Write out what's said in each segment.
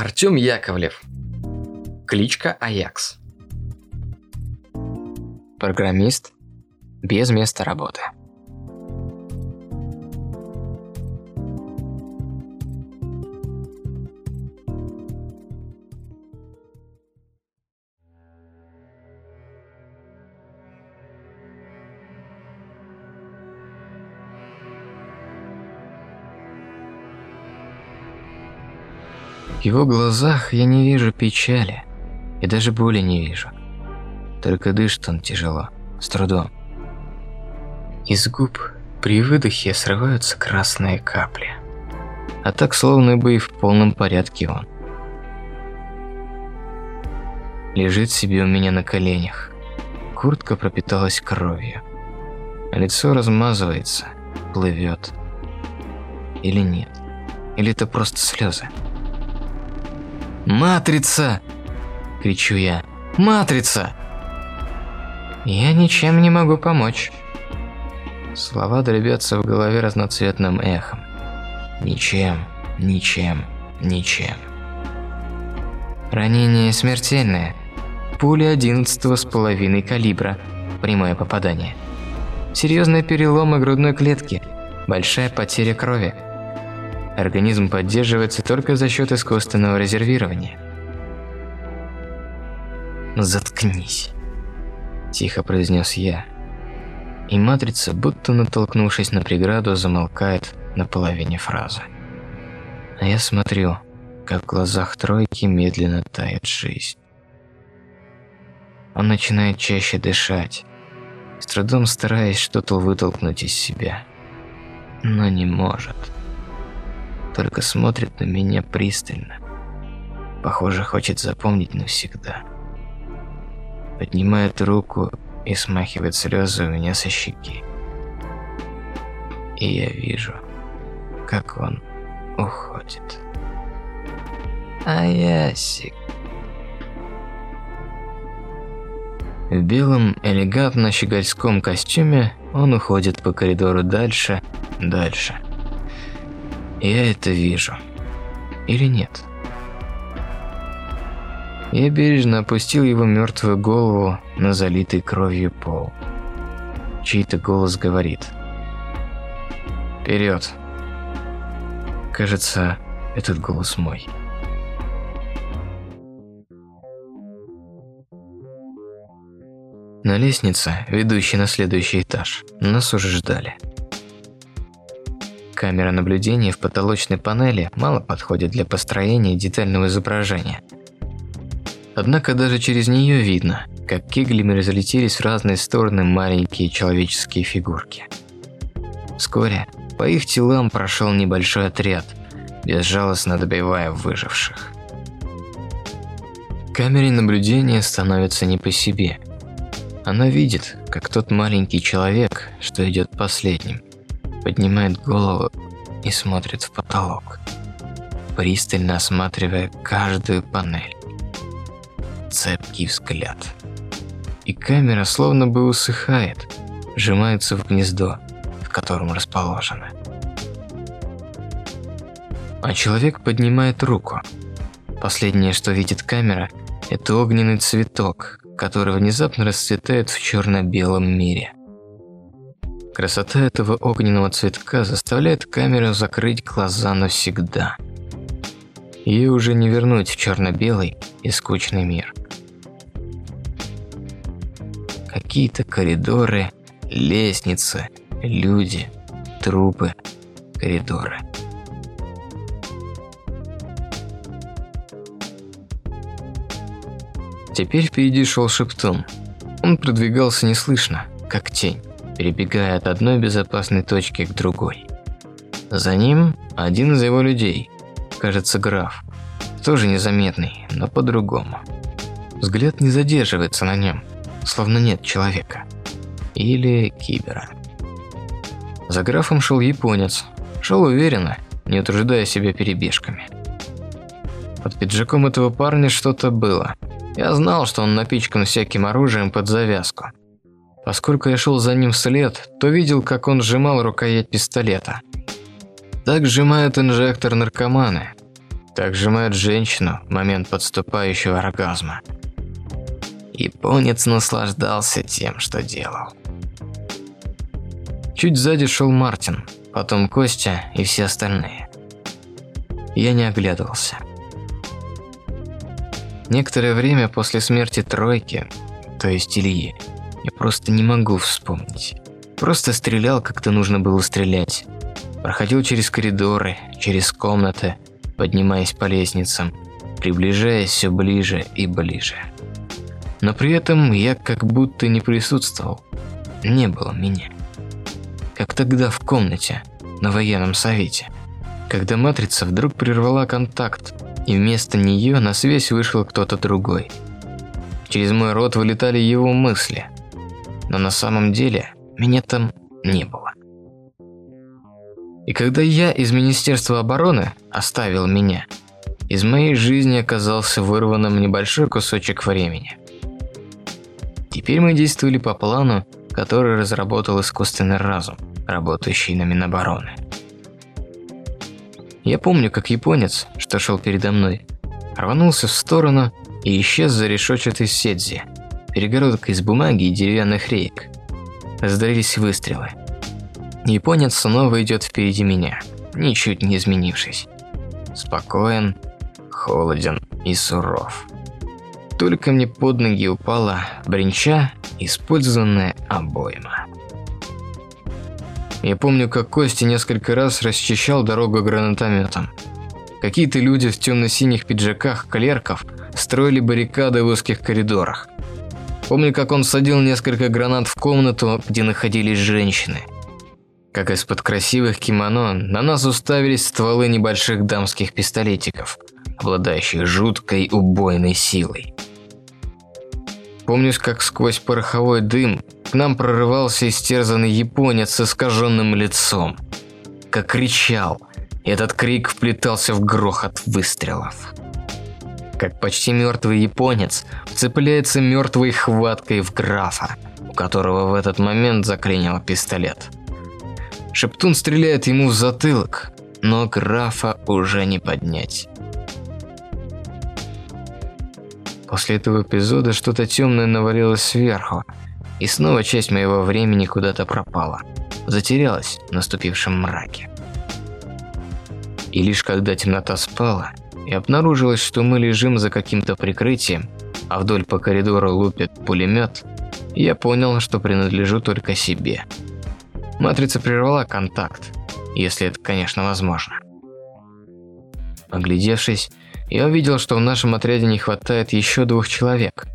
Артем Яковлев. Кличка Аякс. Программист без места работы. Его глазах я не вижу печали и даже боли не вижу. Только дышит он тяжело, с трудом. Из губ при выдохе срываются красные капли. А так словно бы и в полном порядке он. Лежит себе у меня на коленях. Куртка пропиталась кровью. Лицо размазывается, плывет. Или нет? Или это просто слезы? «Матрица!» – кричу я. «Матрица!» «Я ничем не могу помочь». Слова дробятся в голове разноцветным эхом. Ничем, ничем, ничем. Ранение смертельное. Пуля одиннадцатого с половиной калибра. Прямое попадание. Серьезные переломы грудной клетки. Большая потеря крови. Организм поддерживается только за счет искусственного резервирования. «Заткнись», – тихо произнес я. И матрица, будто натолкнувшись на преграду, замолкает на половине фразы. А я смотрю, как в глазах тройки медленно тает жизнь. Он начинает чаще дышать, с трудом стараясь что-то вытолкнуть из себя, но не может только смотрит на меня пристально. Похоже, хочет запомнить навсегда. Поднимает руку и смахивает слезы у меня со щеки. И я вижу, как он уходит. А ясик. В белом элегантно-щегольском костюме он уходит по коридору дальше, дальше. Я это вижу. Или нет? Я бережно опустил его мертвую голову на залитый кровью пол. Чей-то голос говорит. «Вперед!» Кажется, этот голос мой. На лестнице, ведущей на следующий этаж, нас уже ждали. Камера наблюдения в потолочной панели мало подходит для построения детального изображения. Однако даже через нее видно, как кеглями разлетелись в разные стороны маленькие человеческие фигурки. Вскоре по их телам прошел небольшой отряд, безжалостно добивая выживших. Камере наблюдения становится не по себе. Она видит, как тот маленький человек, что идет последним, поднимает голову и смотрит в потолок, пристально осматривая каждую панель. Цепкий взгляд. И камера словно бы усыхает, сжимается в гнездо, в котором расположена. А человек поднимает руку. Последнее, что видит камера, это огненный цветок, который внезапно расцветает в черно-белом мире. Красота этого огненного цветка заставляет камеру закрыть глаза навсегда. Ее уже не вернуть в черно-белый и скучный мир. Какие-то коридоры, лестницы, люди, трупы, коридоры. Теперь впереди шел Шептун. Он продвигался неслышно, как тень перебегая от одной безопасной точки к другой. За ним один из его людей, кажется, граф, тоже незаметный, но по-другому. Взгляд не задерживается на нем, словно нет человека. Или кибера. За графом шел японец, шел уверенно, не утруждая себя перебежками. Под пиджаком этого парня что-то было. Я знал, что он напичкан всяким оружием под завязку. Поскольку я шел за ним вслед, то видел, как он сжимал рукоять пистолета. Так сжимают инжектор наркоманы. так сжимают женщину в момент подступающего оргазма. Японец наслаждался тем, что делал. Чуть сзади шел Мартин, потом Костя и все остальные. Я не оглядывался. Некоторое время после смерти Тройки, то есть Ильи, я просто не могу вспомнить. Просто стрелял, как-то нужно было стрелять. Проходил через коридоры, через комнаты, поднимаясь по лестницам, приближаясь все ближе и ближе. Но при этом я как будто не присутствовал. Не было меня. Как тогда в комнате, на военном совете, когда матрица вдруг прервала контакт, и вместо нее на связь вышел кто-то другой. Через мой рот вылетали его мысли, но на самом деле меня там не было. И когда я из Министерства обороны оставил меня, из моей жизни оказался вырванным небольшой кусочек времени. Теперь мы действовали по плану, который разработал искусственный разум, работающий на Минобороны. Я помню, как японец, что шел передо мной, рванулся в сторону и исчез за решетчатой сетзи, перегородкой из бумаги и деревянных рейк. Раздались выстрелы. Японец снова идет впереди меня, ничуть не изменившись. Спокоен, холоден и суров. Только мне под ноги упала бренча, использованная обойма. Я помню, как Костя несколько раз расчищал дорогу гранатометом. Какие-то люди в темно-синих пиджаках клерков строили баррикады в узких коридорах. Помню, как он садил несколько гранат в комнату, где находились женщины – как из-под красивых кимоно на нас уставились стволы небольших дамских пистолетиков, обладающих жуткой убойной силой. Помню, как сквозь пороховой дым к нам прорывался истерзанный японец с искаженным лицом. Как кричал, и этот крик вплетался в грохот выстрелов. Как почти мертвый японец вцепляется мертвой хваткой в графа, у которого в этот момент заклинил пистолет. Шептун стреляет ему в затылок, но графа уже не поднять. После этого эпизода что-то темное навалилось сверху, и снова часть моего времени куда-то пропала, затерялась в наступившем мраке. И лишь когда темнота спала, и обнаружилось, что мы лежим за каким-то прикрытием, а вдоль по коридору лупит пулемет, я понял, что принадлежу только себе. Матрица прервала контакт, если это, конечно, возможно. Оглядевшись, я увидел, что в нашем отряде не хватает еще двух человек.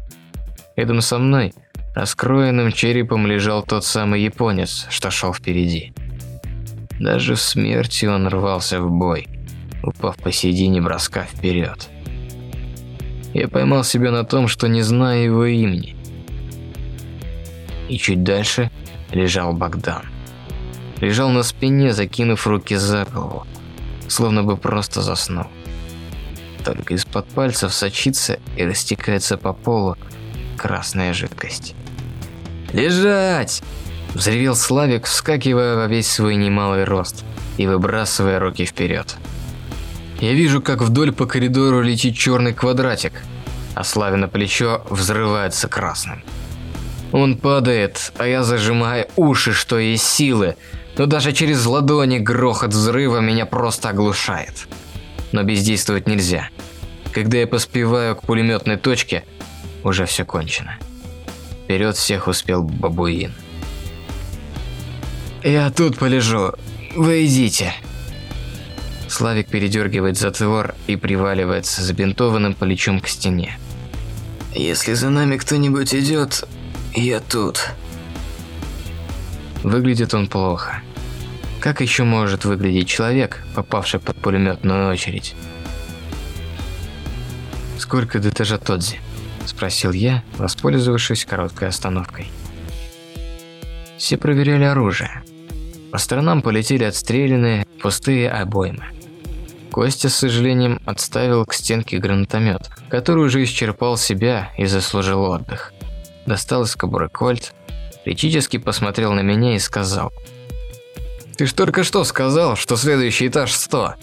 Рядом со мной, раскроенным черепом, лежал тот самый японец, что шел впереди. Даже в смерти он рвался в бой, упав посередине броска вперед. Я поймал себя на том, что не знаю его имени. И чуть дальше лежал Богдан лежал на спине, закинув руки за голову, словно бы просто заснул. Только из-под пальцев сочится и растекается по полу красная жидкость. «Лежать!» – взревел Славик, вскакивая во весь свой немалый рост и выбрасывая руки вперед. Я вижу, как вдоль по коридору летит черный квадратик, а Славина плечо взрывается красным. Он падает, а я зажимаю уши, что есть силы, но даже через ладони грохот взрыва меня просто оглушает. Но бездействовать нельзя. Когда я поспеваю к пулеметной точке, уже все кончено. Вперед всех успел бабуин. «Я тут полежу. Вы идите». Славик передергивает затвор и приваливается забинтованным плечом к стене. «Если за нами кто-нибудь идет, я тут». Выглядит он плохо. Как еще может выглядеть человек, попавший под пулеметную очередь? «Сколько до этажа Тодзи?» – спросил я, воспользовавшись короткой остановкой. Все проверяли оружие. По сторонам полетели отстрелянные пустые обоймы. Костя, с сожалением, отставил к стенке гранатомет, который уже исчерпал себя и заслужил отдых. Достал из кобуры кольт, критически посмотрел на меня и сказал – «Ты ж только что сказал, что следующий этаж 100».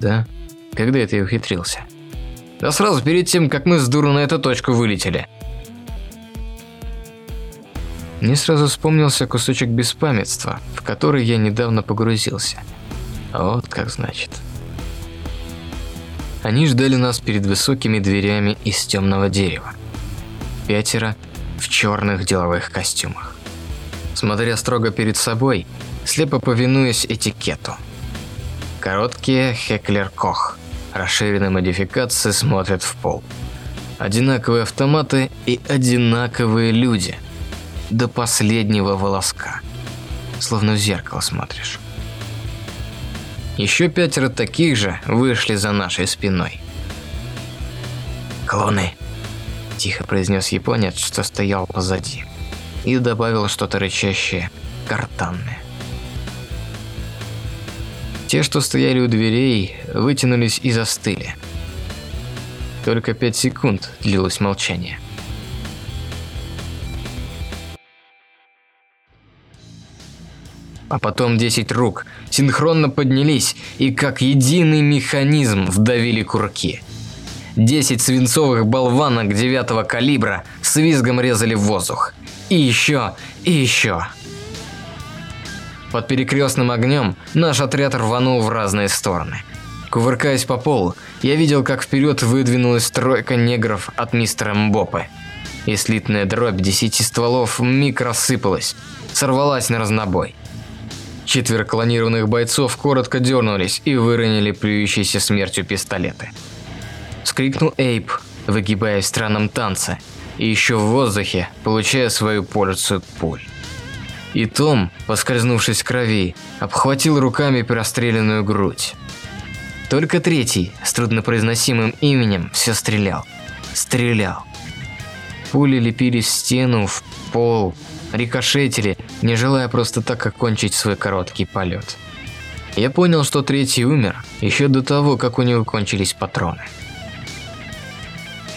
«Да». когда это я ухитрился. Да сразу перед тем, как мы с дуру на эту точку вылетели. Мне сразу вспомнился кусочек беспамятства, в который я недавно погрузился. Вот как значит. Они ждали нас перед высокими дверями из темного дерева. Пятеро в черных деловых костюмах. Смотря строго перед собой, слепо повинуясь этикету. Короткие Хеклер-Кох, расширенные модификации смотрят в пол. Одинаковые автоматы и одинаковые люди – до последнего волоска. Словно в зеркало смотришь. Еще пятеро таких же вышли за нашей спиной. «Клоны!» – тихо произнес японец, что стоял позади. И добавил что-то рычащее, картанное. Те, что стояли у дверей, вытянулись и застыли. Только пять секунд длилось молчание. А потом десять рук синхронно поднялись и как единый механизм вдавили курки. Десять свинцовых болванок девятого калибра с визгом резали в воздух. И еще, и еще. Под перекрестным огнем наш отряд рванул в разные стороны. Кувыркаясь по полу, я видел, как вперед выдвинулась тройка негров от мистера Мбопы. И слитная дробь десяти стволов миг рассыпалась, сорвалась на разнобой. Четверо клонированных бойцов коротко дернулись и выронили плюющиеся смертью пистолеты. Скрикнул Эйп, выгибаясь в странном танце, и еще в воздухе, получая свою порцию пуль. И Том, поскользнувшись в крови, обхватил руками простреленную грудь. Только третий, с труднопроизносимым именем, все стрелял. Стрелял. Пули лепились в стену, в пол, рикошетили, не желая просто так окончить свой короткий полет. Я понял, что третий умер еще до того, как у него кончились патроны.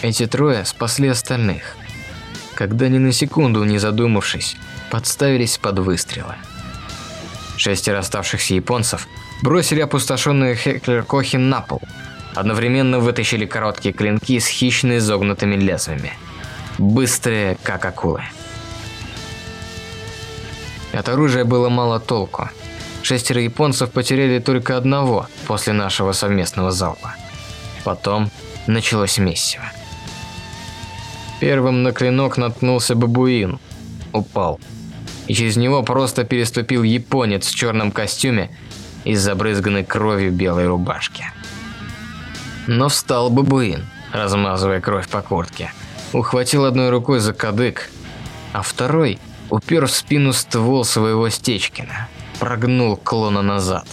Эти трое спасли остальных, когда ни на секунду не задумавшись, подставились под выстрелы. Шестеро оставшихся японцев бросили опустошенные Хеклер-Кохи на пол, одновременно вытащили короткие клинки с хищно изогнутыми лезвиями, быстрые, как акулы. От оружия было мало толку. Шестеро японцев потеряли только одного после нашего совместного залпа. Потом началось месиво. Первым на клинок наткнулся бабуин. Упал. И через него просто переступил японец в черном костюме и забрызганной кровью белой рубашки. Но встал бабуин, размазывая кровь по куртке. Ухватил одной рукой за кадык, а второй – упер в спину ствол своего Стечкина, прогнул клона назад.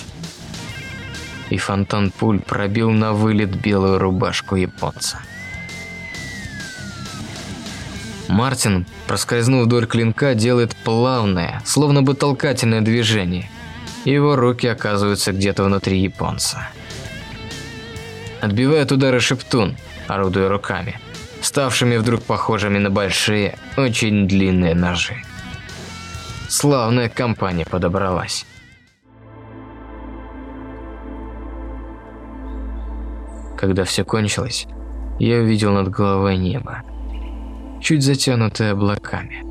И фонтан пуль пробил на вылет белую рубашку японца. Мартин, проскользнув вдоль клинка, делает плавное, словно бы толкательное движение. Его руки оказываются где-то внутри японца. Отбивает удары Шептун, орудуя руками, ставшими вдруг похожими на большие, очень длинные ножи. Славная компания подобралась. Когда все кончилось, я увидел над головой небо, чуть затянутое облаками.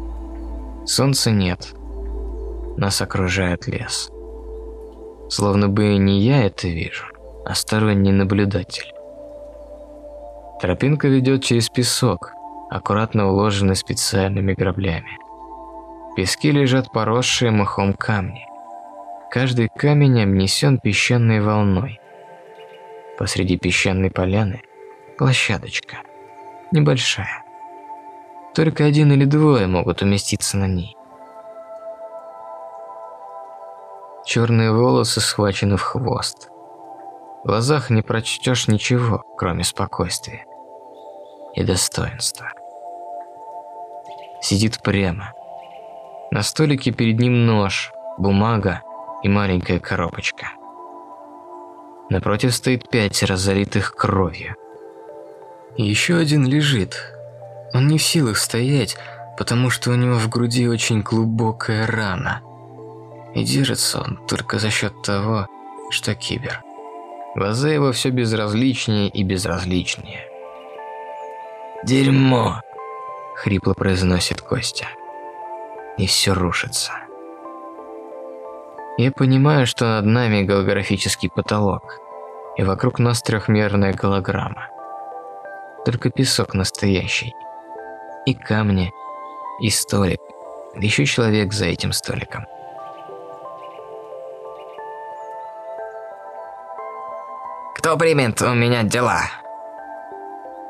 Солнца нет, нас окружает лес. Словно бы не я это вижу, а сторонний наблюдатель. Тропинка ведет через песок, аккуратно уложенный специальными граблями песке лежат поросшие мхом камни. Каждый камень обнесен песчаной волной. Посреди песчаной поляны площадочка, небольшая. Только один или двое могут уместиться на ней. Черные волосы схвачены в хвост. В глазах не прочтешь ничего, кроме спокойствия и достоинства. Сидит прямо, на столике перед ним нож, бумага и маленькая коробочка. Напротив стоит пять разоритых кровью. еще один лежит. Он не в силах стоять, потому что у него в груди очень глубокая рана. И держится он только за счет того, что кибер. Глаза его все безразличнее и безразличнее. «Дерьмо!» – хрипло произносит Костя. И все рушится. Я понимаю, что над нами голографический потолок, и вокруг нас трехмерная голограмма. Только песок настоящий. И камни, и столик, еще человек за этим столиком. «Кто примет у меня дела?»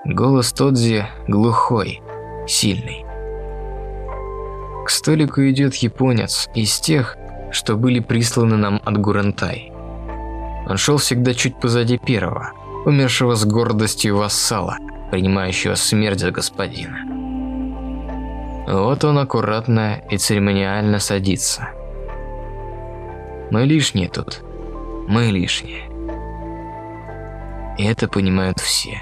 Голос Тодзи глухой, сильный. К столику идет японец из тех, что были присланы нам от Гурантай. Он шел всегда чуть позади первого, умершего с гордостью вассала, принимающего смерть за господина. Вот он аккуратно и церемониально садится. Мы лишние тут. Мы лишние. И это понимают все.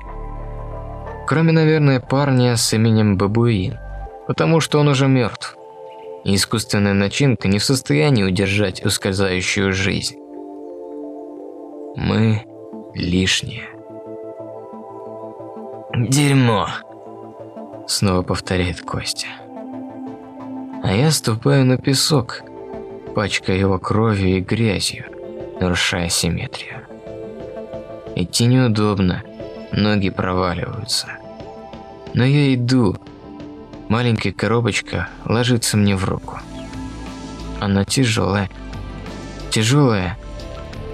Кроме, наверное, парня с именем Бабуин, потому что он уже мертв и искусственная начинка не в состоянии удержать ускользающую жизнь. Мы лишние. «Дерьмо!» Снова повторяет Костя. А я ступаю на песок, пачкая его кровью и грязью, нарушая симметрию. Идти неудобно, ноги проваливаются. Но я иду, Маленькая коробочка ложится мне в руку. Она тяжелая. Тяжелая,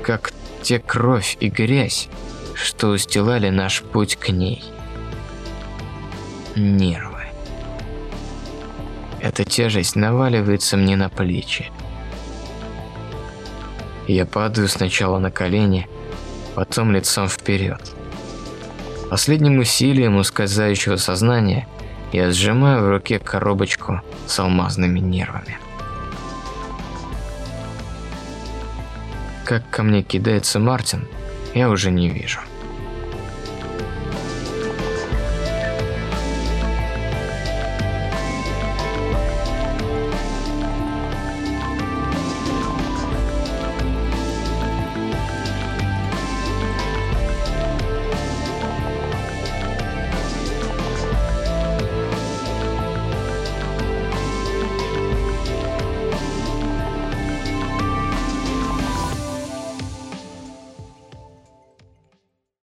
как те кровь и грязь, что устилали наш путь к ней. Нервы. Эта тяжесть наваливается мне на плечи. Я падаю сначала на колени, потом лицом вперед. Последним усилием ускользающего сознания я сжимаю в руке коробочку с алмазными нервами. Как ко мне кидается Мартин, я уже не вижу.